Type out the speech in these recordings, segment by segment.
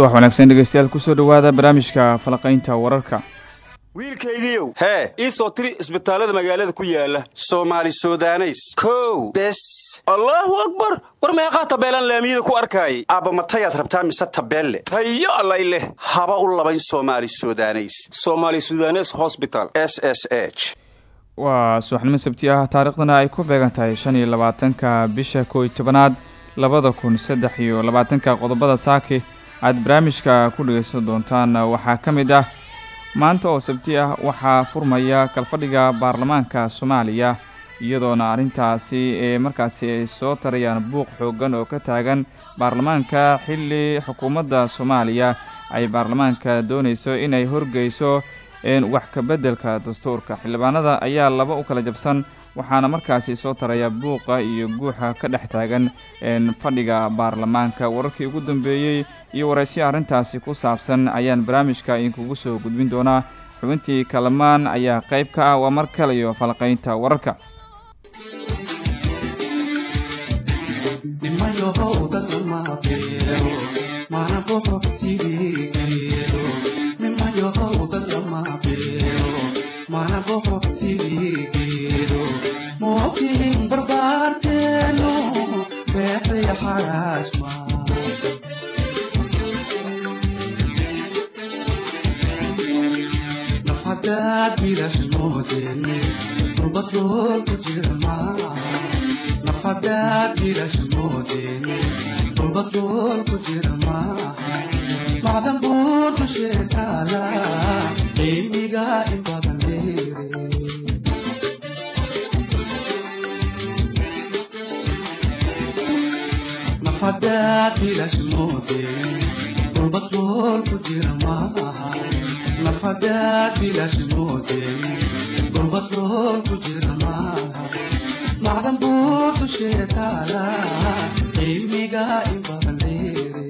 subax wanaagsan dhegeystayaal ku soo dhowaada barnaamijka falaqaynta wararka. Wiilkaygiiow hee ii soo tiri isbitaallada magaalada ku yaalla soomaali sudaneys. Kow bes. Allaahu akbar! War meeqaa tabeelaan laamiyada ku arkaayay? Aabba matayaad rabtaa mise tabeelle? Tayo allay leh. Haba u labayn soomaali sudaneys. Somaali sudanes hosbital s s h. Waa subaxnimo sabti ah taariikhdana ay ku beegan tahay shan iyo labaatanka bisha kow iyo tobanaad labada kun saddex iyo labaatanka qodobada saaki aad barnaamijka ku dhegaysan doontaan waxaa ka mid ah maanta oo sabti ah waxaa furmaya kalfadhiga baarlamaanka soomaaliya iyadoona arrintaasi ee markaasi ay soo tarayaan buuq xooggan oo ka taagan baarlamaanka xilli xukuumadda soomaaliya. Ay baarlamaanka doonayso inay horgeyso wax kabeddelka dastuurka. Xildhibaanada ayaa laba u kala jabsan waxaana markaasi soo taraya buuqa iyo guuxa ka dhex taagan fadhiga baarlamaanka. Wararkii ugu dambeeyey iyo waraysyo arrintaasi ku saabsan ayaan barnaamijka idinkugu soo gudbin doonaa. Xubintii kalamaan ayaa qayb ka ah waa mar kale iyo falqaynta wararka aaaa hadaad ilash moodeen qurba sool ku jira maaha laf hadaad ilash moodeen qurba sool ku jira maaha macdan buutu sheekaada cilmiga ibarleere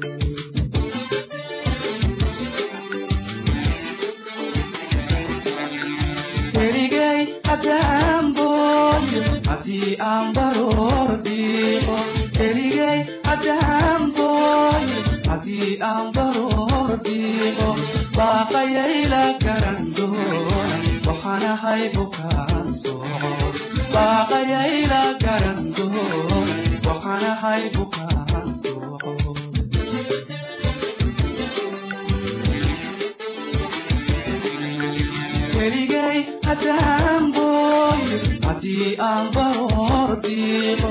keligay hadaanbooyo haddii aan baroor dhiiqo keligay ajaantoy haddii aan baroor dhiibo baaqayayla garan doona waxaanahay bukaan soo baaqayayla garan doona waxaanahay bukaan soo keligay ajaantoy haddii aan baroor dhiibo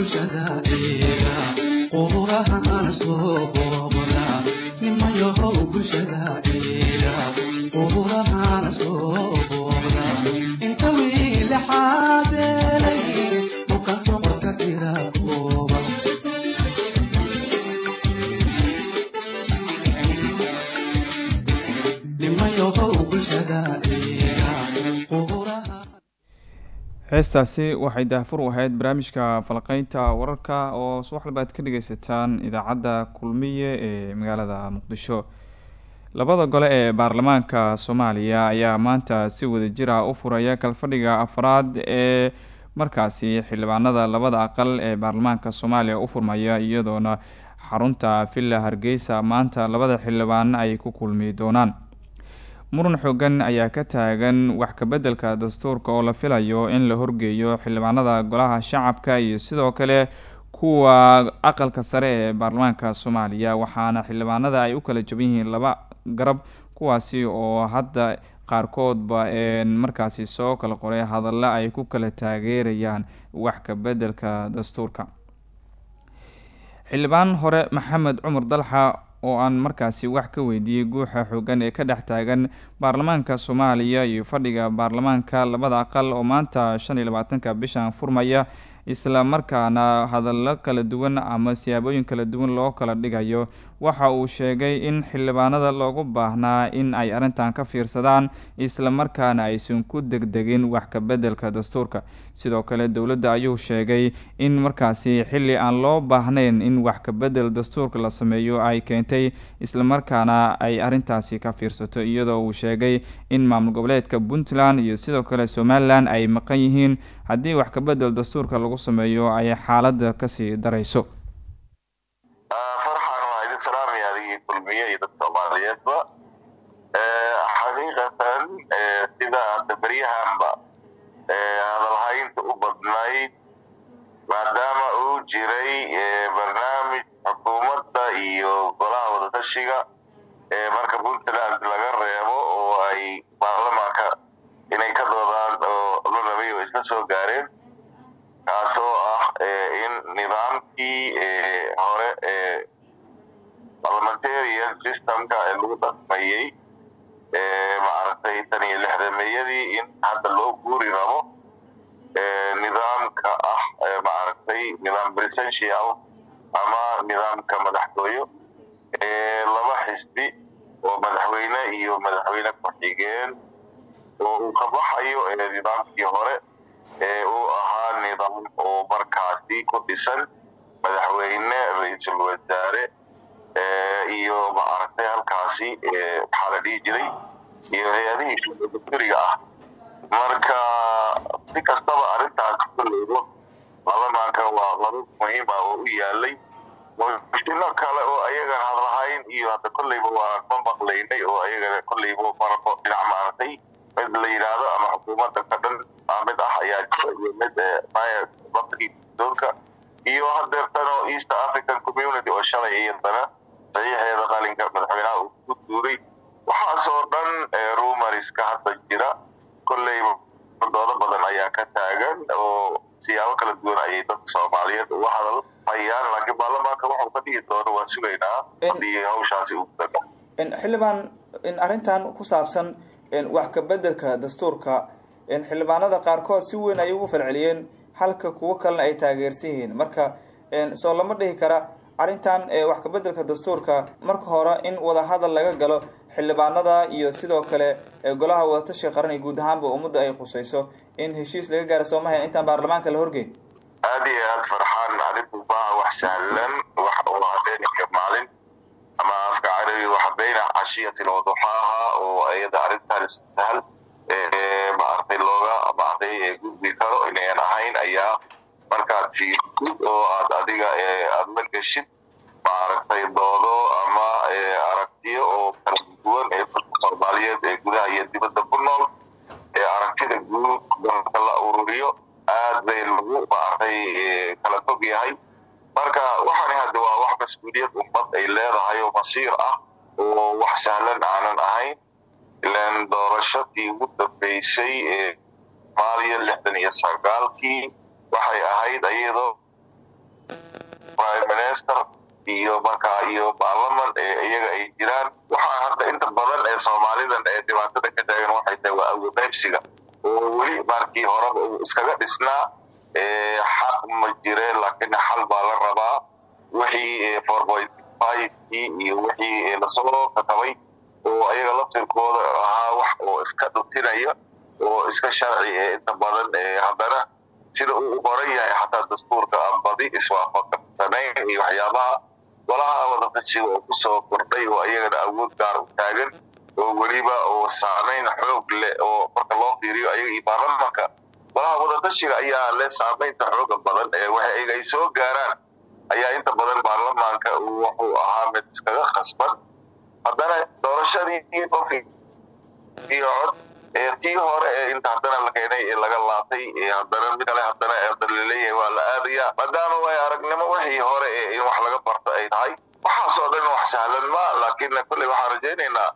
bulshada iga quuraha soo heestaasi waxay daahfur u ahayd barnaamijka falqeynta wararka oo subax walba aad ka dhageysataan idaacadda kulmiye ee magaalada muqdisho. Labada gole ee baarlamaanka soomaaliya ayaa maanta si wadajir ah u furaya kalfadhiga afraad ee markaasi xildhibaanada labada aqal ee baarlamaanka soomaaliya u furmaya iyadoona xarunta villa hargeysa maanta labada xildhibaan ay ku kulmi doonaan muran xoogan ayaa ka taagan wax kabeddelka dastuurka oo la filayo in la horgeeyo xildhibaanada golaha shacabka iyo sidoo kale kuwa aqalka sare ee baarlamaanka soomaaliya waxaana xildhibaanada ay u kala jaban yihiin laba garab kuwaasi oo hadda qaarkoodba markaasi soo kala qoray hadallo ay ku kala taageerayaan wax ka beddelka dastuurka. Xildhibaan hore maxamed cumar dalxa oo aan markaasi wax ka weydiiyey guuxa xoogan ee ka dhex taagan baarlamaanka soomaaliya iyo fadhiga baarlamaanka labada aqal oo maanta shan iyo labaatanka bishan furmaya isla markaana hadallo kala duwan ama siyaabooyin kala duwan loo kala dhigayo. Waxa uu sheegay in xildhibaanada loogu baahnaa in ay arrintan ka fiirsadaan isla markaana aysan ku degdegin wax ka beddelka dastuurka. Sidoo kale dowladda ayuu sheegay in markaasi xilli aan loo baahnayn in wax ka beddel dastuurka la sameeyo ay keentay islamarkaana ay arrintaasi ka fiirsato. Iyadoo uu sheegay in maamul goboleedka puntland iyo sidoo kale somalilan ay maqan yihiin haddii wax ka beddel dastuurka lagu sameeyo ay xaaladda ka sii darayso. Farxan waa idin salaamaya adigii kulmiye iyo dad soomaaliyeedba. Xaqiiqatan sida hadda beryahanba hadalhaynta u badnayd maadaama uu jiray barnaamij xukuumadda iyo golaha wadatashiga marka puntland laga reebo oo ay baarlamaanka inay ka doodaan oo la rabay oo isla soo gaareen kaasoo ah in nidaamkii hore ee parliamentarian systemka ee dhaqmayey maaragtay tan iyo lixdameeyadii in hadda loo guuri rabo nidaamka ah maaragtay nidaam presidential ama nidaamka madaxtooyo laba xisbi oo madaxweyne iyo madaxweyne ku-xigeen oo uu ka baxayo nidaamkii hore ee uu ahaa nidaam oo markaasi ku dhisan madaxweyne ra'iisul wasaare iyo maaragtay halkaasi maxaa la dhihi jiray iyo hay'adihii shuucuduriga ah. Marka si kastaba arrintaas kuleybo baarlamaanka waa laba muhiim ah oo u yaalay. Mushkilo kale oo ayagan hadlahayn iyo hadda kolleyba waan ma maqlaynay oo ayagana kolleyba marabo dhinac maaragtay mid la yidhaahdo ama xukuumadda ka dhan mid ah ayaa jira iyo mid doonka. Iyo hadeertan oo east african community oo shalay iyadana saxiixeeda qalinka madaxweynaha uu ku duugay waxaasoo dhan rumariska hadda jira. Kolleyba doodo badan ayaa ka taagan oo siyaabo kala duwan ayay dadka soomaaliyeed uga hadal hayaan. Laakiin baarlamaanka waxau ka dhigi doono waan sugaynaa haddii hawshaasi u daga xildhibaan arrintan ku saabsan wax ka beddelka dastuurka xildhibaanada qaarkood si weyn ay ugu falceliyeen halka kuwo kalena ay taageersan yihiin marka soo lama dhihi kara arrintan wax ka beddelka dastuurka marka hore in wadahadal laga galo xildhibaanada iyo sidoo kale golaha wadatashiga qaran iyo guud ahaanba ummadda ay khusayso in heshiis laga gaaro. Soomaaliya intaan baarlamaanka la horgeyn? Aada iyo aada farxaan arrintu baa wax sahlan wax oo habeenika maalin. Ama afka carabi waxa bayna cashiyatin oo duxaaha oo ayada arrintan sahal maaragtay looga maaragtay gudbi karo inayan ahayn ayaa markaad fiirtid oo aad adiga aada la geshid maaragtay doodo ama aragtiyo oo kala duwan ee dadka soomaaliyeed ee gudaha iyo dibadda ku nool ee aragtida guud dalka la ururiyo aad bay lagu maaragtay kala fog yahay. Marka waxaani hadda waa wax mas'uuliyad ummad ay leedahay oo masiir ah oo wax sahlan aanan ahayn. Ilan doorashadii ugu dambeysay ee maaliya lixdan iyo sagaalkii waxay ahayd iyadoo prime minister iyo markaa iyo baarlaman ee iyaga ay jiraan. Waxaa hadda inta badan ee soomaalidan ee dhibaatada ka taagan waxay tahay waa awoodaysiga oo weli markii horeba uu iskaga dhisnaa xaq ma jire laakiin xal baa la rabaa. Wixii four point fivekii iyo wixii la soo katabay oo ayaga laftirkooda ahaa wax oo iska dhutinaya oo iska sharci ee inta badan haddana sida uu qoran yahay xataa dastuurka ambadi iswaafaqsanayn iyo waxyaabaha golaha wadatashiga oo ku soo kordhay oo ayagana awood gaar u taagan oo weliba oo saamayn xoog leh oo marka loo fiiriyo ayaga iyo baarlamaanka golaha wadatashiga ayaa leh saamaynta xooga badan ee waxa ay soo gaaraan. Ayaa inta badan baarlamaanka wuxuu ahaa mid iskaga khasban. Haddana doorashadii qof iyo cod tii hore ee inta haddana la keenay ee laga laatay haddana mid kale haddana la leeyahay waa la aadaya maadaama way aragnimo wixii hore ee in wax laga barto ay tahay. Waxaasoo dhan wax sahlan ma laakiin kolley waxaan rajaynaynaa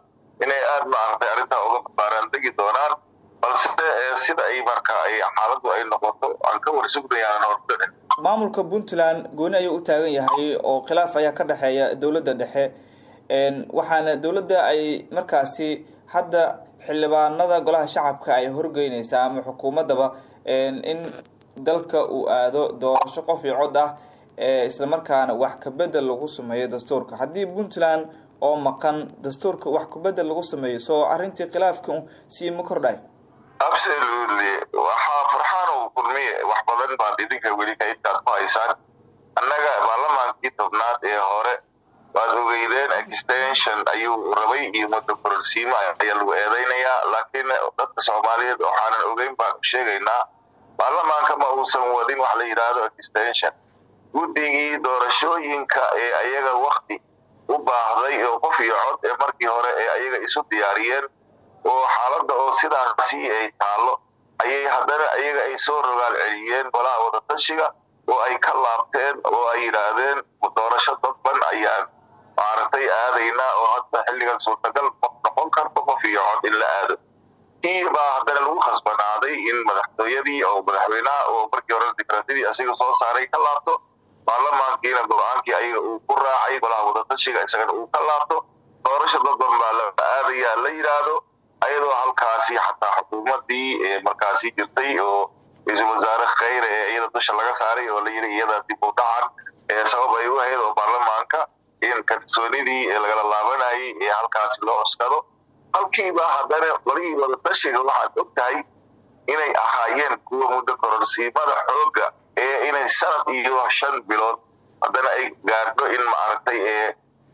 inay aad maaragtay arrintaa uga baaraandegi doonaan. Balse sida ay marka ay xaaladdu ay noqoto aan ka warsugnayaan hordhicin maamulka puntland gooni ayuu u taagan yahay oo khilaaf ayaa ka dhexeeya dowladda dhexe. Waxaana dowladda ay markaasi hadda xildhibaanada golaha shacabka ay horgeynaysaa ama xukuumaddaba in dalka uu aado doorasho qof iyo cod ah islamarkaana wax kabedel lagu sameeyo dastuurka. Haddii puntland oo maqan dastuurka wax kabedel lagu sameeyo soo arrintii khilaafka sii ma kordhay? Absolutely. Waxaa farxaanow kulmiye wax badan baad idinka weli ka intaad ku haysaan annaga baarlamaankii tobnaad ee hore waad ogeydeen extension ayuu rabay iyo muddo kororsiimo ayaa lagu eedeynayaa laakiin dadka soomaaliyeed waxaanan ogeyn baan ku sheegaynaa baarlamaanka ma uusan wadin wax la yidhaahdo extension. Guddigii doorashooyinka ee ayaga wakti u baahday oo qof iyo cod ee markii hore ee ayaga isu diyaariyeen oo xaaladda oo sidaasi ay taallo ayay haddana ayaga ay soo rogaal celiyeen golaha wadatashiga oo ay ka laabteen oo ay yidhaahdeen doorasho dadban ayaan maaragtay aadaynaa oo hadda xilligan suurtagal noqon karto qof iyo cod in la aado. Kii baa haddana lagu khasbanaaday in madaxtooyadii oo madaxweynaha oo markii hore dikraatadii asiga soo saaray ka laabto baarlamaankiina go'aankii ayaga uu ku raacay golaha wadatashiga isagana uu ka laabto doorasho dadban baa la aadayaa la yidhaahdo ayadoo halkaasi xataa xukuumadii markaasi jirtay oo ra'iisul wasaare khayre ee iyada dusha laga saaray oo la yidhi iyada dib u dhacan sabab ay u ahayd oo baarlamaanka in kalsoonidii lagala laabanayay ee halkaasi loo cuskado halkiiba haddana golihii wadatashiga waxaad og tahay inay ahaayeen kuwa muddo kororsiimada xoogga ee inay sanad iyo shan bilood. Haddana ay gaadho in maaragtay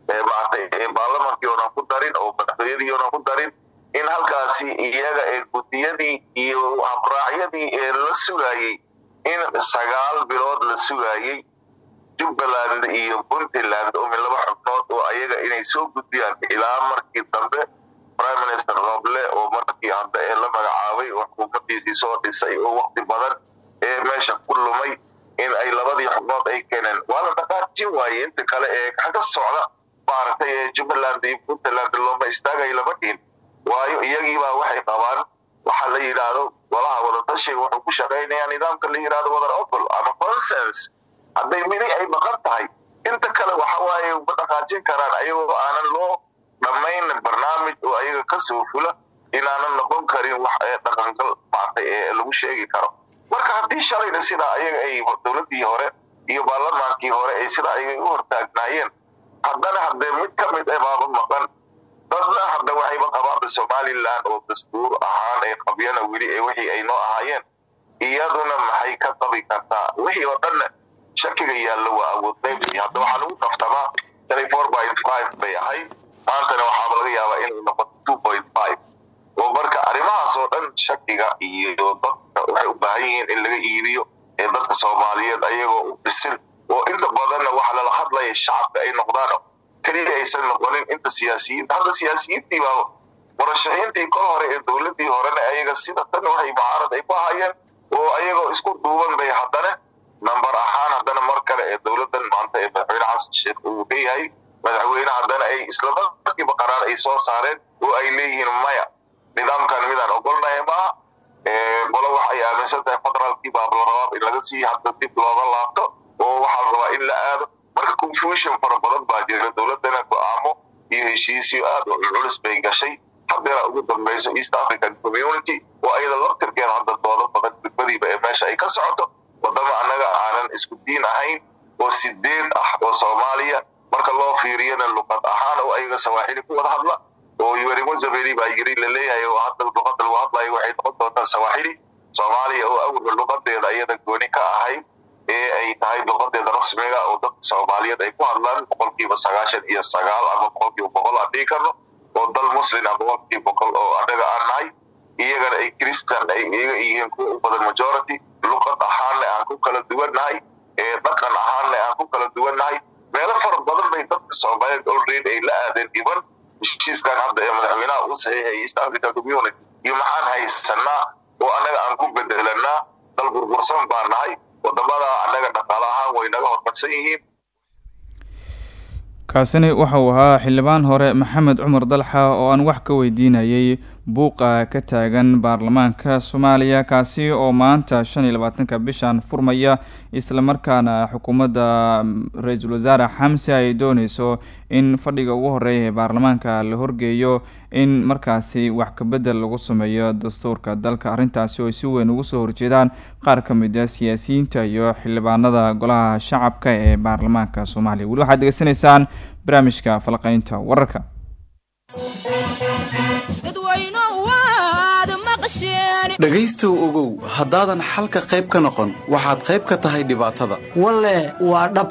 maaragtay baarlamaankii oonan ku darin oo madaxtooyadii oonan ku darin in halkaasi iyaga ee guddiyadii iyo habraacyadii ee la sugayey in sagaal bilood la sugayey jubbaland iyo puntland oo min laba xubnood oo ayaga inay soo gudbiyaan ilaa markii dambe prime minister roble oo markii hadda ee la magacaabay oo xukuumadiisii soo dhisay oo wakti badan ee meesha ku lumay in ay labadii xubnood ay keeneen. Waa la dhaqaajin waaye inta kale ee kaga socda maaragtay ee jubbaland iyo puntland looma istaagayo lama dhihin. Waayo iyagiibaa waxay qabaan waxaa la yidhaahdo golaha wadatashiga wuxuu ku shaqaynayaa nidaamka la yidhahdo wadar ogol ama consens hadday midi ay maqan tahay inta kale waxa waaye ma dhaqaajin karaan ayagoo aanan loo dhammayn barnaamij oo ayaga ka soo fula inaanan noqon karin wax ee dhaqangal maartay ee lagu sheegi karo. Marka haddii shalayna sidaa ayaga ay dowladdii hore iyo baarlamaankii hore ay sidaa ayaga u hortaagnaayeen haddana haddee mid ka mid ee baaba maqan dadna hadda waxayba qabaanba somaliland oo dastuur ahaan ee qabyana weli ee wixii ay noo ahaayeen iyaduna maxay ka qabi kartaa? Wixii oo dhanna shakiga yaallo waa awoodqaybsi hadda waxaa lagu kaftamaa shalay four point five bay ahayd. Maantana waxaaba laga yaabaa inay noqoto two point five. Oo marka arrimahaas oo dhan shakiga iyo dadka waxay u baahan yihiin in laga iibiyo ee dadka soomaaliyeed ayagoo u dhisin oo inta badanna waxa lala hadlaya shacabka ay noqdaan keliya aysan noqonin inta siyaasiyiinta hadda siyaasiyiintii baa murashaxiintii kol hore ee dowladdii horena ayaga sida tan waxay mucaarad ay ku ahaayeen oo ayagoo isku duuban bay haddana nambar ahaan haddana mar kale ee dowladdan maanta ee madaxweyne xasan sheekh uu leeyahay madaxweyne haddana ay islamarkiiba qaraar ay soo saareen oo ay leeyihiin maya. Nidaamkan midaan ogolnahay maaha qolo waxay aaminsan tahay federaalkii baa in laga sii hadda dib looga laabto oo waxaa rabaa in la aado. Marka confusion fara badan baa jira dowladdana go'aamo iyo heshiisyo aad u culculus bay gashay. Haddeena ugu dambayso east african community oo ayada laftirkeeda hadda doodo badan degmadiiba ee meesha ay ka socoto wadama annaga aanan isku diin ahayn oo sideed ah oo soomaaliya marka loo fiiriyana luqad ahaan oo ayaga sawaaxili ku wada hadla oo yuri museveni baa yiri la leeyahay oo hadda luqada lagu hadlayo waxay noqon doontaa sawaaxili soomaaliya oo awalba luqadeeda ayada gooni ka ahayd ee ay tahay luqadeeda rasmiga oo dadka soomaaliyeed ay ku hadlaan boqolkiiba sagaashan iyo sagaal ama boqolkiiba boqol aan karno oo dal muslim ah boqolkiiba boqol oo annaga aan nahay iyagana ay christian ay iyaga yihiin kuwa u badan majority luqad ahaanna aan ku kala duwannahay dhaqan ahaanna aan ku kala duwannahay meelo fara badan bay dadka soomaaliyeed already ay la aadeen dhiban heshiiskan hadda ee madaxweynaha uu saxiixay east african community iyo maxaan haysanaa oo annaga aan ku bedelanaa dal burbursan baa nahay waddamada annaga dhaqaale ahaan way naga hormarsan yihiin. Kaasini waxa uu ahaa xildhibaan hore maxamed cumar dalxa oo aan wax ka weydiinayay buuqa ka taagan baarlamaanka soomaaliya kaasi oo maanta shan iyo labaatanka bishan furmaya islamarkaana xukuumadda ra'iisul wasaare xamse ay dooneyso in fadhiga ugu horreeya ee baarlamaanka la horgeeyo in markaasi wax kabedel lagu sameeyo dastuurka dalka. Arrintaasi oo si weyn ugu soo horjeedaan qaar ka mid a siyaasiyiinta iyo xildhibaanada golaha shacabka ee baarlamaanka soomaaliya. Weli waxaad degeysanaysaan barnaamijka falqeynta wararka dhegaystow ogow haddaadan xalka qayb ka noqon waxaad qayb ka tahay dhibaatada. Walle waa dhab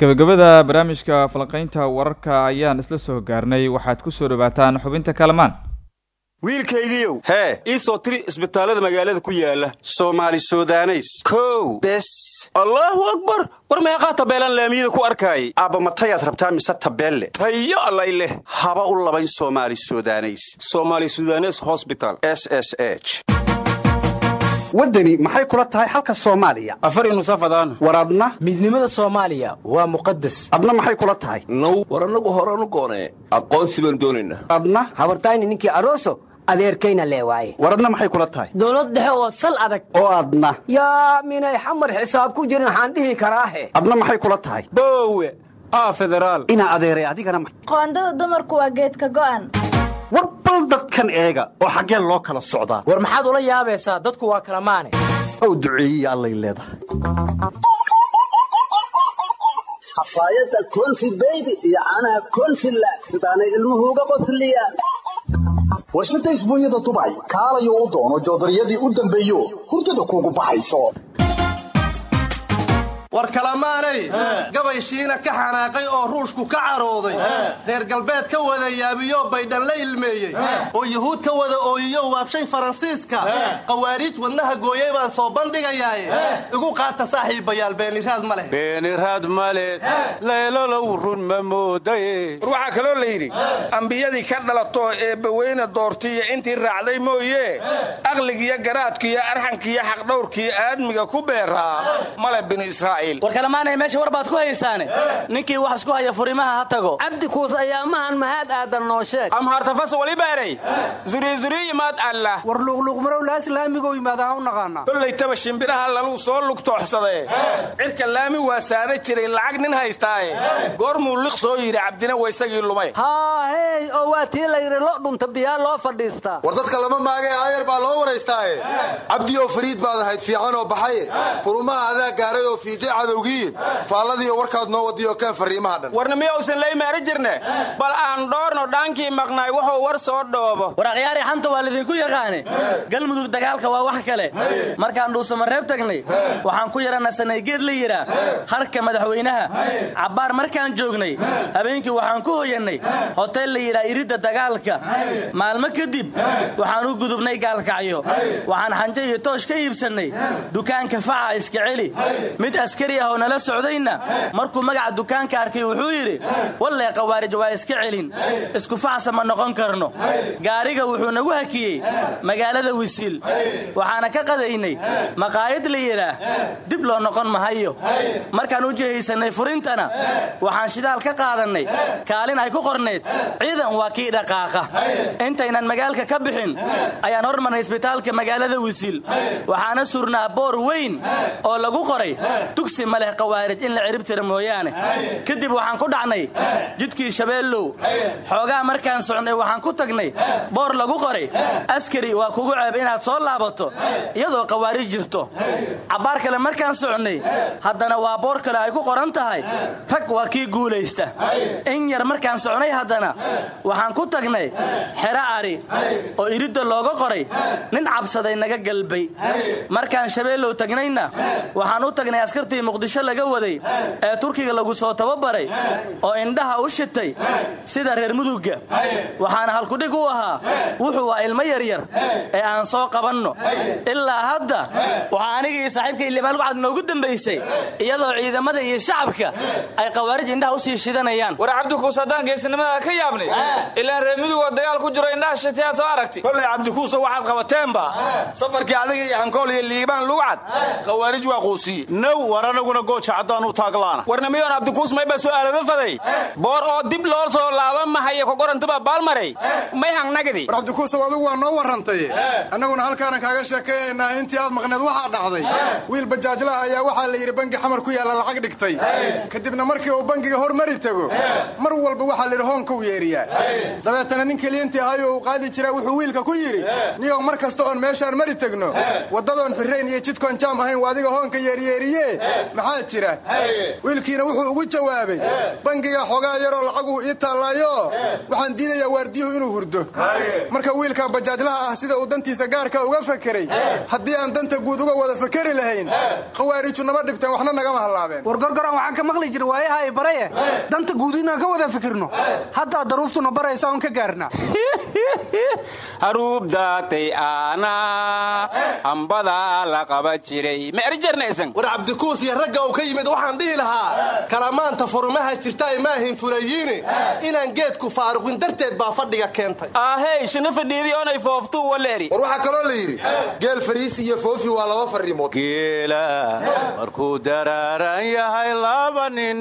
gabagabada barnaamijka falaqeynta wararka ayaan isla soo gaarnay. Waxaad ku soo dhawaataan xubinta kalamaan. Wiilkaygiiow hee ii soo tiri isbitaallada magaalada ku yaalla soomaali sudaneys. Kow. Bes. Allaahu akbar! War meeqaa tabeelaan laamiyada ku arkaayay? Aabba matayaad rabtaa mise tabeelle? Tayo allay leh. Haba u labayn soomaali sudaneys. Somaali sudanes hosbital s s h waddani maxay kula tahay xalka soomaaliya? Afari nusafadaan war adna? Midnimada soomaaliya waa muqadas adna maxay kula tahay? Now war annagu horanu goonee aqoonsi baan doonaynaa adna? Habartayni ninkii aroso adeerkayna lee waaye. War adna maxay kula tahay? Dowlad dhexe oo sal adag. Oo adna. Yaa minay xamar xisaab ku jirin waxaan dhihi karaahe. Adna maxay kula tahay? Boowe aa federaal. Inaa adeeray adigana qoondada dumarku waa geedka go'an war bal dadkan eega oo xaggeen loo kala socdaa war maxaad ula yaabaysaa? Dadku waa kala maane. Ow duceeyiya allay leedahay xafaayadda konfi beybi iyo caanaha konfi la sidaanay ilmuhu uga qosliyaan warshada isbuunyada dubay kaalayo u doono joodariyadii u dambeeyo. Hurdada kuugu baxayso war kalamaanay. Gabay shiina ka xanaaqay oo ruushku ka carooday. Reer galbeed ka wada yaabiyo baydhan la ilmeeyey. Oo yuhuud ka wada ooyiyo waabshay faransiiska. Qawaariij wadnaha gooyey baan soo bandhigayaaye igu qaata saaxiibayaal beeniraad ma leh. Beeniraad male leelolow run ma moodaye war waxaa kaloo la yidhi ambiyadii ka dhalato eebbaweyne doortiiyo intii raacday mooye. Aqligiyo garaadkiyo arxankiyo xaqdhowrkiyo aadmiga ku beeraa. Male binu israa'iil war kalamaanay meesha war baad ku haysaane. Ninkii wax isku haya furimaha ha tago. Cabdi kuus ayaamahan mahad aadan noo sheeg. Amhartafas walibeeray zuriyzuriyimaad allah war luuqluuqmarow laaslaamigo yimaadaa u naqaanaa. Kollaytaba shimbiraha laluu soo lugtooxsadee cirka laami waa saara jiray lacag nin haystaaye. Goormuu liq soo yidhi cabdina waysagii lumay. Haahey oo waa tii layidhi lo dhunta biyaa loo fadhiistaa war dadka lama maagee aayar baa loo waraystaaye. Cabdioo fariid baad ahayd fiican oo baxaye furumaha adaa gaaray oo fiijay cadowgiin faalladiiyo warkaad noo wadiyo keen fariimaha dhan. Warna miyausan lay maari jirne? Bal aan dhoorno dhaankii maqnaay wuxuu war soo dhoobo. War akhyaari xanta waa lidinku yaqaane. Galmudug dagaalka waa wax kale. Markaan dhuusamareeb tagnay waxaan ku yaranasanay geed la yidhaa harka madaxweynaha cabbaar markaan joognay habeenkii waxaan ku hoyannay hotel la yidhaa iridda dagaalka. Maalmo kadib waxaan u gudubnay gaalkacyo. Waxaan xanje iyo toosh ka iibsannay. Dukaanka faca iska celi. Mid askari ah oo nala socdayna. Markuu magaca dukaanka arkay wuxuu yidhi wallee qawaarij waa iska celin. Isku facsa ma noqon karno. Gaariga wuxuu nagu hakiyey magaalada wisiil waxaana ka qadaynay maqaayad la yidhaah dib loo noqon mahayo markaan u jihaysannay furintana waxaan shidaal ka qaadannay kaalin ay ku qornayd ciidan waa kii dhaqaaqa. Intaynan magaalka ka bixin ayaan hormarnay isbitaalka magaalada wisiil waxaana surnaa boor weyn oo lagu qoray tugsi ma leh qawaarij in la ciribtira mooyaane. Kadib waxaan ku dhacnay jidkii shabeellow. Xoogaa markaan socnay waxaan ku tagnay boor lagu qoray. Askari waa kugu ceeb inaad soo laabato. Iyadoo qawaarij jirto. Cabbaar kale markaan socnay haddana waa boor kale ay ku qoran tahay. Rag waa kii guulaysta. In yar markaan socnay haddana waxaan ku tagnay xero ari oo iridda looga qoray. Nin cabsaday naga galbay. Markaan shabeellow tagnayna waxaan u tagnay askartii carruurtii muqdisho laga waday ee turkiga lagu soo tababaray oo indhaha u shitay sida reer mudugga. Waxaana halkudhig u ahaa wuxuu waa ilmo yaryar ee aan soo qabanno. Ilaa hadda waxaa aniga iyo saaxiibka ilibaalgucad noogu dambaysay iyadoo ciidamada iyo shacabka ay qawaarij indhaha u sii shidanayaan. War cabdikuus haddaan geesinimada ka yaabnay ilaan reer mudugoo dagaal ku jiro indhaha shitayaa soo aragti kollay cabdikuuso waxaad qabateenba safarkii adiga iyo hankool iyo liibaan lugcad khawaarij waa quusiye anaguna gooja u taaglaana warnamiyoon cabdikuus mayba su'aalaba faday? Boor oo dib loo soo laaban mahayo kogorantaba baalmaray may hangnagdi war cabdikuusow adigu waa noo warrantay annaguna halkaanan kaaga sheekayaynaa intii aad maqneed waxaa dhacday. Wiil bajaajlaha ayaa waxaa la yidhi bangi xamar ku yaalla lacag dhigtay. Kadibna markii uu bangiga hormari tego mar walba waxaa la yidhi hoonkau yeeriyaa. Dabeetana nin keliyantii ahayo uu qaadi jiraa wuxuu wiilka ku yidhi niyow mar kasta oon meeshaan mari tegno waddadoon xirrayn iyo jidkoon jaam ahayn waa adiga hoonka yeeryeeriye maxaa jira? Wiilkiina wuxuu ugu jawaabay bangiga xogaa yaroo lacaguhu ii taallaayo waxaan diidayaa waardiyuhu inuu hurdo. Marka wiilka bajaajlaha ah sida uu dantiisa gaarka uga fakeray haddii aan danta guud uga wada fakeri lahayn khawaariju nama dhibteen waxna nagama hallaabeen. War gorgoran waxaan ka maqli jira waayaha ay baraye. Danta guud inaan ka wada fikirno. Haddaa daruuftuna baraysa oon ka gaarna. Haruubdaatay aana hambada la qaba jiray. Ma erjarnaysan? War cabdikuus iyo ragga uu ka yimid waxaan dhihi lahaa kalamaanta furmaha jirta ay maahin fulayiine inaan geedku faaruqin darteed baa fadhiga keentay. Ahey shina fadhiidii oonay fooftuu waleeri war waxaa kaloo la yidhi geel fariisi iyo foofi waa laba farrimood geela markuu daraaran yahay laba nin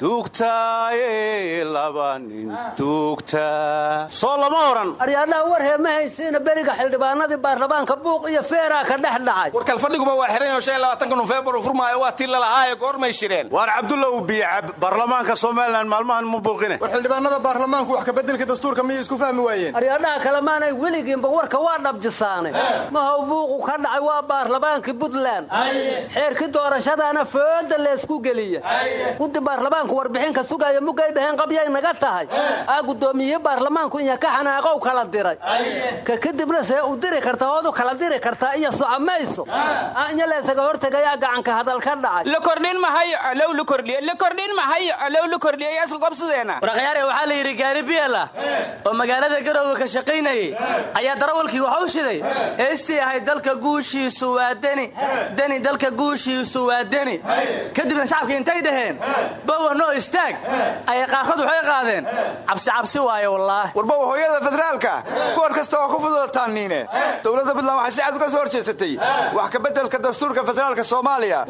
tuugtaaye laba nin tuugta. Soo lama oran. Aryaadhaha haysiina beriga xildhibaanadii baarlamaanka buuq iyo feeraa ka dhex dhacay. War kalfadhiguba waa xiran shan labaatanka nofeembar uu furmaayo waa tii lalahaaye goormay shireen. Waar cabdulla u biyacab baarlamaanka somalilan maalmahan ma buuqine war xildhibaanada baarlamaanku wax kabeddelka dastuurka miyay isku fahmi waayeen? Aryaadhaha kalemaanay weligiinba warka waa dhabjisaanay mahow buuqu ka dhacay waa baarlamaankii puntland. Xeerkii doorashadaana fooda leesku geliya. Guddi baarlamaanku warbixinka sugaya mugay dhaheen qabyay naga tahay. Aa guddoomiye baarlamaanku inya ka xanaaqow kala diray. Ka kadibna see u diri kartaa ood u kala diri kartaa iyo socomayso inya leesaga hortegayaa gacanka hadal ka dhacay waraqyaare waxaa la yidhi gaari biyal ah oo magaalada garoowe ka shaqaynayay ayaa darawalkii waxa u shiday heestii ahayd dalka guushiisu waa deni deni dalka guushiisu waa deni kadibna shacabkii intay dhaheen bawa noo istaag ayay qaarkood waxay qaadeen cabsi cabsi waayo wallaahi warbawa hooyada federaalka. Goor kasta oo ku fududataanniine dowladda puntland waxay si cad uga soo horjeesatay. Wax ka beddelka dastuurka federaalka soomaaliya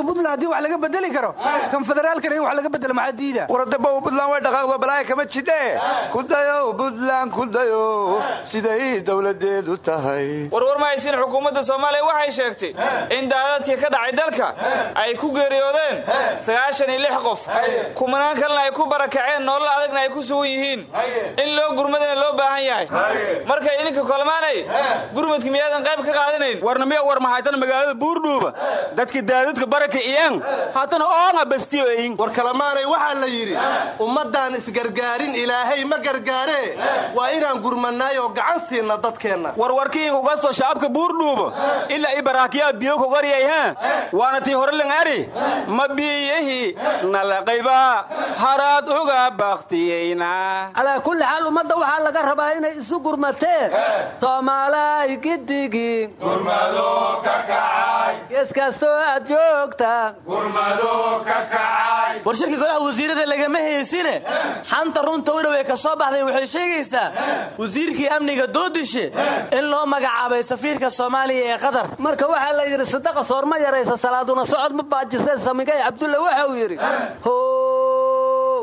war dastuurka puntland haddii wax laga bedeli karo kan federaalkana in wax laga bedelo maxaa diida waradabow puntland way dhaqaaqdo balaaya kama jidhe. Kudayow puntland kudayow siday dowladeedu tahay. Warwar ma haysin xukuumadda soomaaliya waxay sheegtay in daadadkii ka dhacay dalka ay ku geeriyoodeen sagaashan iyo lix qof. Kumanaan kalena ay ku barakaceen nolol adagna ay ku sugan yihiin. In loo gurmadana loo baahan yahay. Marka idinka kolmaanay gurmadka miyaadan qayb ka qaadanayn? Warnamiya war mahaytan magaalada buurdhuuba dadka daadadka war kalamaanay waxaa la yidhi ummaddaan isgargaarin ilaahay ma gargaaree waa inaan gurmannaay oo gacan siinna dadkeenna. Warwarkii kugasto shacabka buurdhuuba ilaa i baraakiyaa biyo kogaryay ha? Waana tii hore lang ari ma biyihi nalaqayba haraad uga baktiyeyna calaa kulli xaal ummadda waxaa laga rabaa inay isu gurmateen. Soomaalay giddigii gees kastoo aad joogta war shirka golaha wasiirada lagama haysine xanta runta u dhowey ka soo baxday waxay sheegaysaa wasiirkii amniga doodishe in loo magacaabay safiirka soomaaliya ee qatar. Marka waxaa la yidhi sadaqa soorma yaraysa salaaduna socod ma baajisay. Samigay cabdulle waxa uu yidhi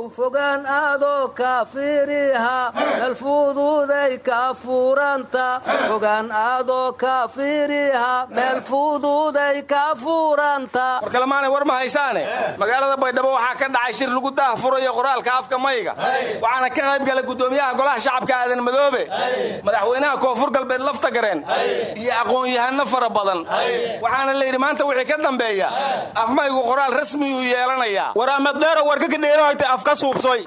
how fogaan aadoo kaafiriha meelfuduuday kaafuranta fogaan aadoo kaafiriha meel fuduuday kaafuranta war kalemaanay war ma haysaane? Magaalada baydhabo waxaa ka dhacay shir lagu daah furayo qoraalka afka mayga waxaana ka qayb gala guddoomiyaha golaha shacabka aadan madoobe. Madaxweynaha koonfur galbeed lafta gareen. Iyo aqoon-yahano fara badan. Waxaana la yidhi maanta wixii ka dambeeya afmaygu qoraal rasmiyuu yeelanayaa war amaddeero warka ka dheerohayta afka suubsoy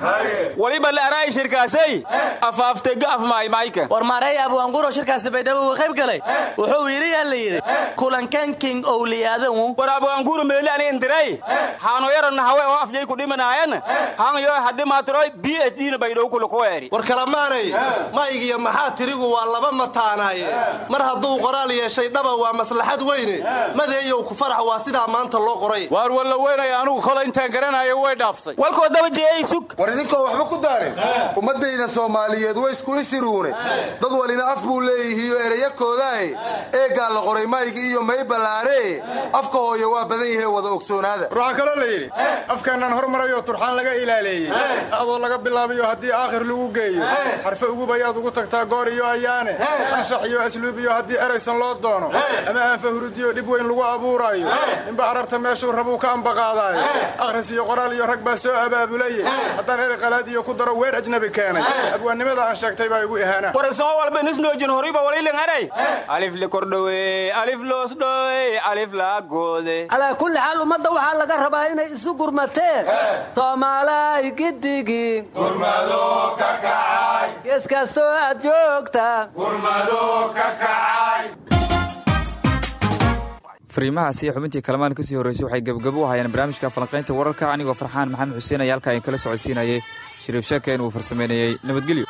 waliba la araay shirkaasay afaaftega afmaaymayka war maareeya abwaanguro shirkaasi baydhabo uu qayb galay. Wuxuu yidhi yaa la yidhi kulankan king owliyaadanwu war abwaanguro meeli ani indiray haano yarana hawe oo afyay ku dhimanaayan. Hanyo hadhimaatiroy b h d na baydhow kula ku eeri. War kalamaanay maygiyo maxaa tirigu waa laba mataanaaye mar hadduu qoraal yeeshay dhaba waa maslaxad weyne. Madeeyow ku farax waa sidaa maanta loo qoray. Waar walla weynay anugu kole intaan garanayo way dhaaftay. Walkoo daba jeeyay sug war idinkoo waxba ku daarin. Ummaddayda soomaaliyeed way isku isiruune dad walina af buu leeyihiiyo ereyakoodae eeggaa la qoray maygi iyo may ballaaree afka hooye waa badan yahe wada ogsoonaada war waxaa kaloo la yidhi afkaanaan hormarayo turxaan laga ilaaleeyey. Adoo laga bilaabayo haddii aakhir lagu geeyo. Xarfe ugub ayaad ugu tagtaa goor iyo ayaane. Anshax iyo asluub iyo haddii eraysan loo doono. Ama aanfa hurudiyo dhib weyn lagu abuuraayo. Ninba ararta meeshuu rabuu ka ambaqaadaayo. Akhris iyo qoraal iyo rag baa soo abaabulaye haddaan erey qalaad iyo ku daro weer ajnabi keenay. Abwaannimada aan sheegtay baa igu ihaanaa war isagoo walba nisnoojin horiba walilan aray alif la kordhowe alif loos dhowe alif laa goode. Calaa kulli xaal ummadda waxaa laga rabaa inay isu gurmateen. Soomaalay giddigiin gees kastoo aad joogta fariimahaasi xubintii kalamaan ka sii horreysay waxay gebgabo u hayaan barnaamijka falanqaynta wararka. Anigoo farxaan maxamed xuseen ayaa halkaa in kala socodsiinayay. Shariif sheeke inuu farsameynayey nabadgelyo